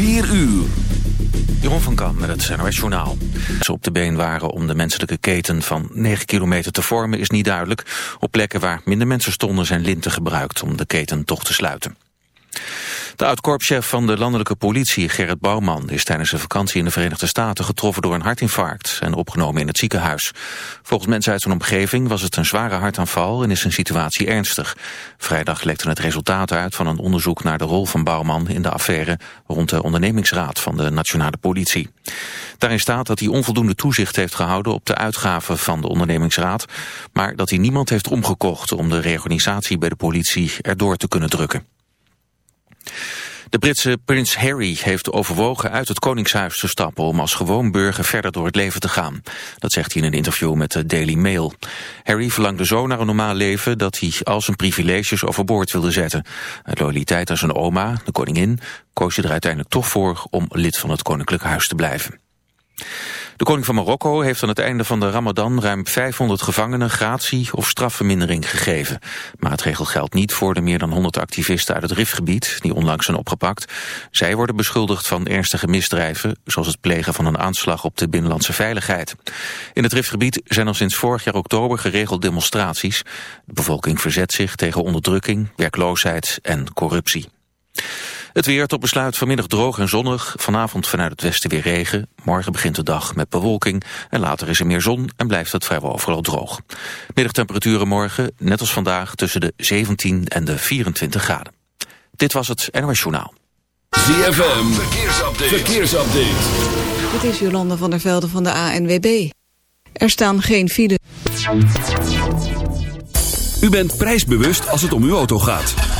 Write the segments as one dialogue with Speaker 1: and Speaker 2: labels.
Speaker 1: 4 uur.
Speaker 2: Jeroen van Kam met het NOS Journaal. Ze op de been waren om de menselijke keten van 9 kilometer te vormen is niet duidelijk. Op plekken waar minder mensen stonden zijn linten gebruikt om de keten toch te sluiten. De oud-korpschef van de landelijke politie, Gerrit Bouwman, is tijdens een vakantie in de Verenigde Staten getroffen door een hartinfarct en opgenomen in het ziekenhuis. Volgens mensen uit zijn omgeving was het een zware hartaanval en is zijn situatie ernstig. Vrijdag lekte het resultaat uit van een onderzoek naar de rol van Bouwman in de affaire rond de ondernemingsraad van de nationale politie. Daarin staat dat hij onvoldoende toezicht heeft gehouden op de uitgaven van de ondernemingsraad, maar dat hij niemand heeft omgekocht om de reorganisatie bij de politie erdoor te kunnen drukken. De Britse prins Harry heeft overwogen uit het Koningshuis te stappen om als gewoon burger verder door het leven te gaan. Dat zegt hij in een interview met de Daily Mail. Harry verlangde zo naar een normaal leven dat hij al zijn privileges overboord wilde zetten. Uit loyaliteit aan zijn oma, de koningin, koos hij er uiteindelijk toch voor om lid van het Koninklijk Huis te blijven. De koning van Marokko heeft aan het einde van de ramadan ruim 500 gevangenen gratie of strafvermindering gegeven. Maar het regel geldt niet voor de meer dan 100 activisten uit het Rifgebied die onlangs zijn opgepakt. Zij worden beschuldigd van ernstige misdrijven, zoals het plegen van een aanslag op de binnenlandse veiligheid. In het Rifgebied zijn al sinds vorig jaar oktober geregeld demonstraties. De bevolking verzet zich tegen onderdrukking, werkloosheid en corruptie. Het weer tot besluit vanmiddag droog en zonnig. Vanavond vanuit het westen weer regen. Morgen begint de dag met bewolking. En later is er meer zon en blijft het vrijwel overal droog. Middagtemperaturen morgen, net als vandaag, tussen de 17 en de 24 graden. Dit was het NOS Journaal.
Speaker 1: ZFM, verkeersupdate. verkeersupdate.
Speaker 3: Dit is Jolanda van der Velde van de ANWB. Er staan geen file.
Speaker 1: U bent prijsbewust als het om uw auto gaat.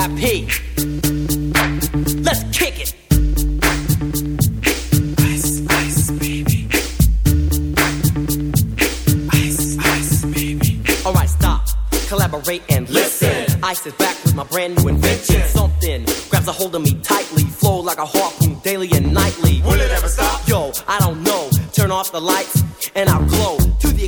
Speaker 4: VIP. Let's kick it. Ice, ice, baby. Ice, ice, baby. All right, stop. Collaborate and listen. Ice is back with my brand new invention. Something grabs a hold of me tightly. Flow like a harpoon daily and nightly. Will it ever stop? Yo, I don't know. Turn off the lights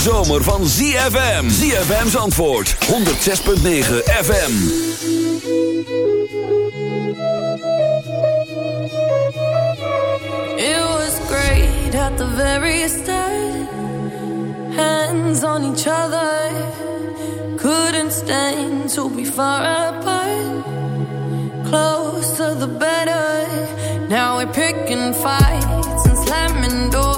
Speaker 1: Zomer van ZFM. ZFM's antwoord, 106.9 FM.
Speaker 5: It was great at the very start. Hands on each other. Couldn't stand to be far apart. Closer the better. Now we're picking fights and slamming doors.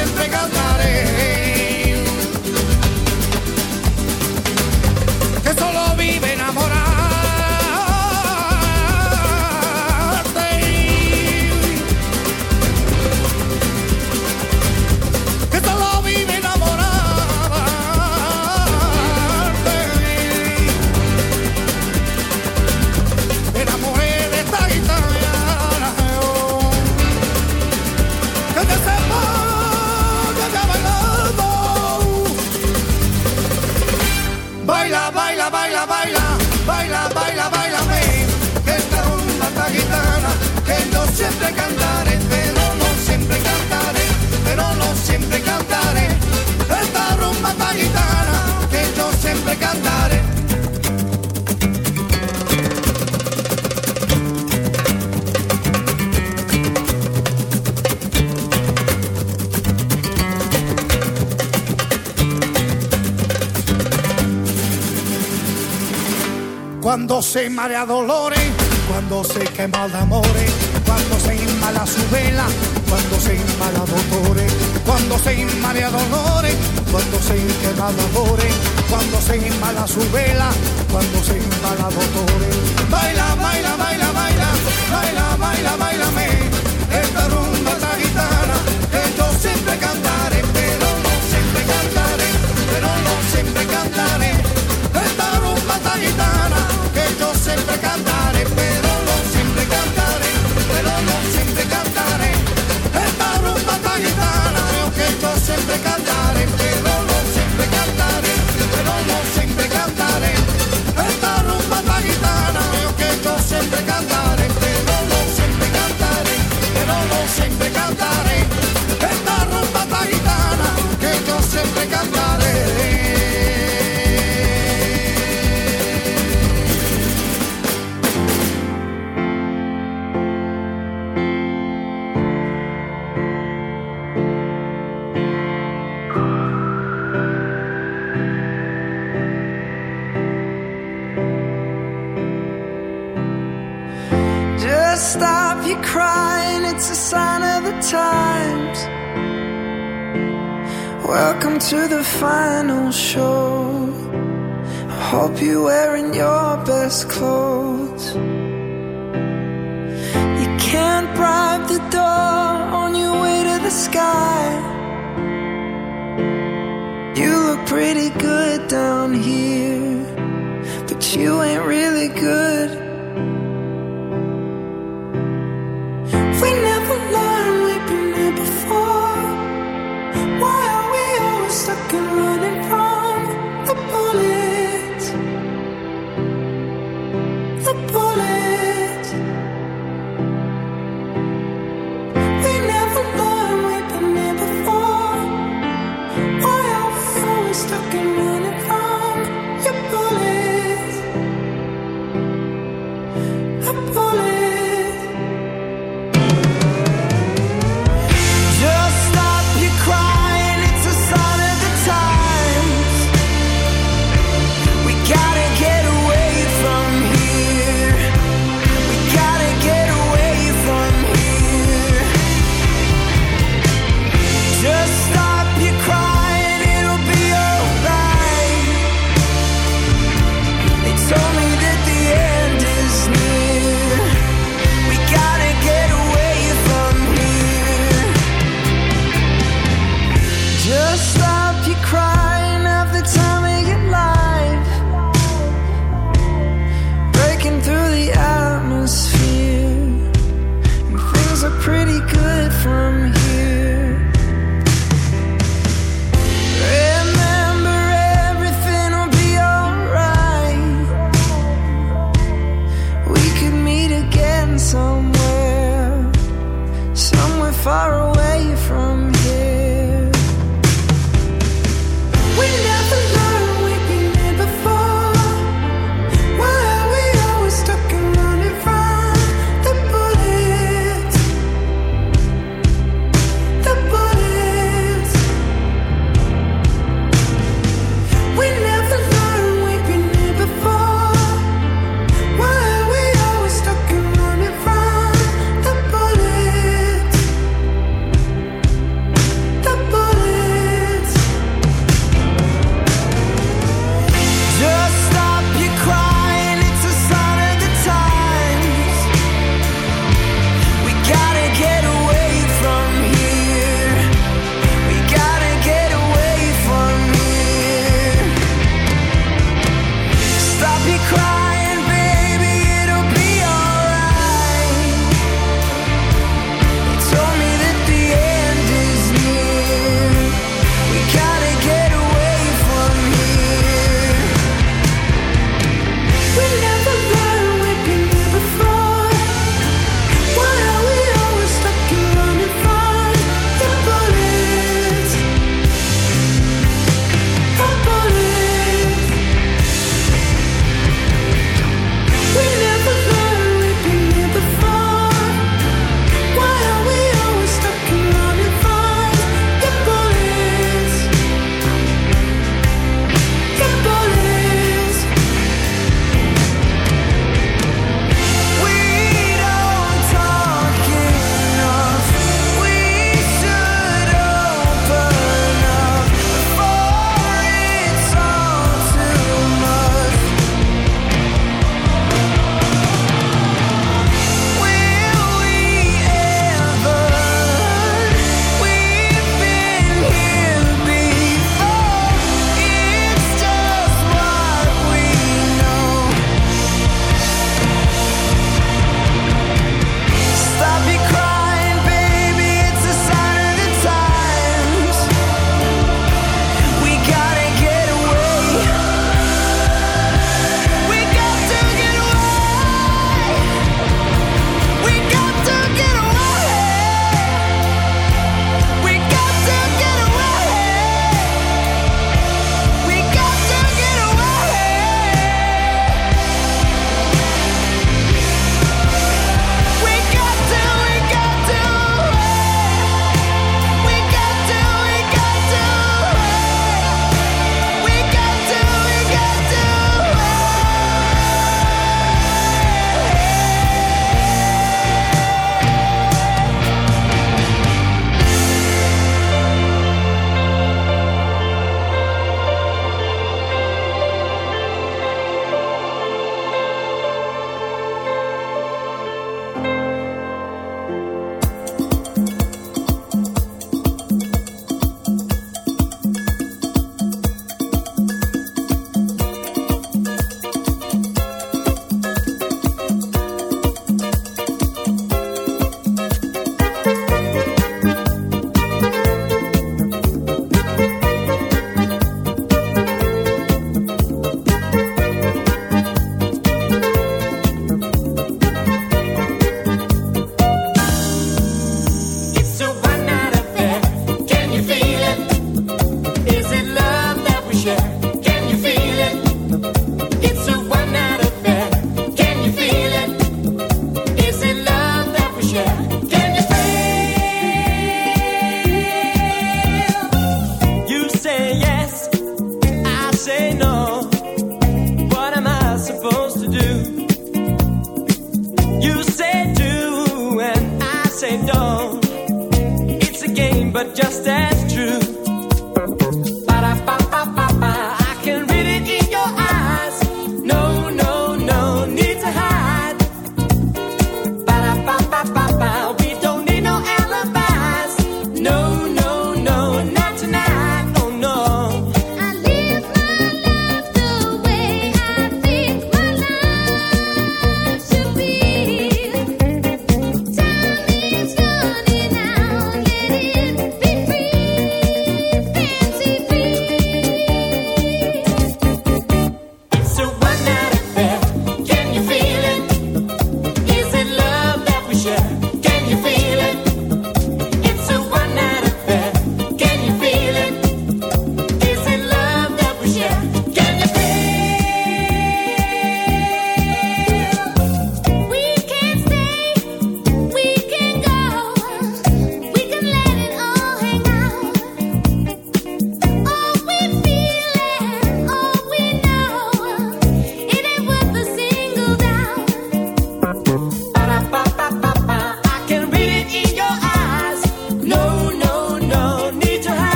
Speaker 6: entregaste. Se marea dolores, cuando se quema de amores, cuando se inmala su vela, cuando se inmala dolores, cuando se inmala dolores, cuando se quema de amores, cuando se inmala su vela, cuando se inmala dolores. Baila, baila, baila, baila, baila, baila, bailame, esta rumba esta gitana que yo siempre cantaré,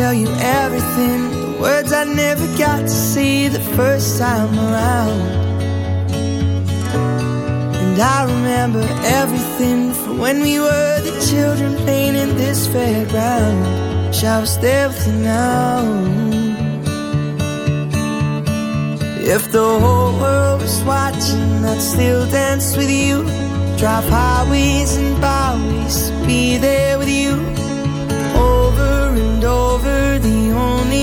Speaker 7: Tell you everything. The words I never got to see the first time around. And I remember everything from when we were the children playing in this fairground. Shall I stay with you now? If the whole world was watching, I'd still dance with you. Drive highways and byways, be there with you.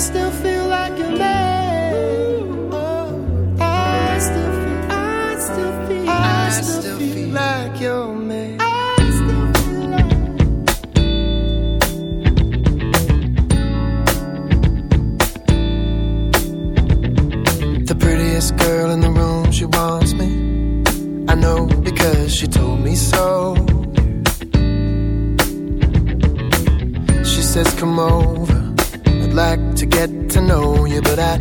Speaker 8: still feel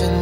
Speaker 1: dancing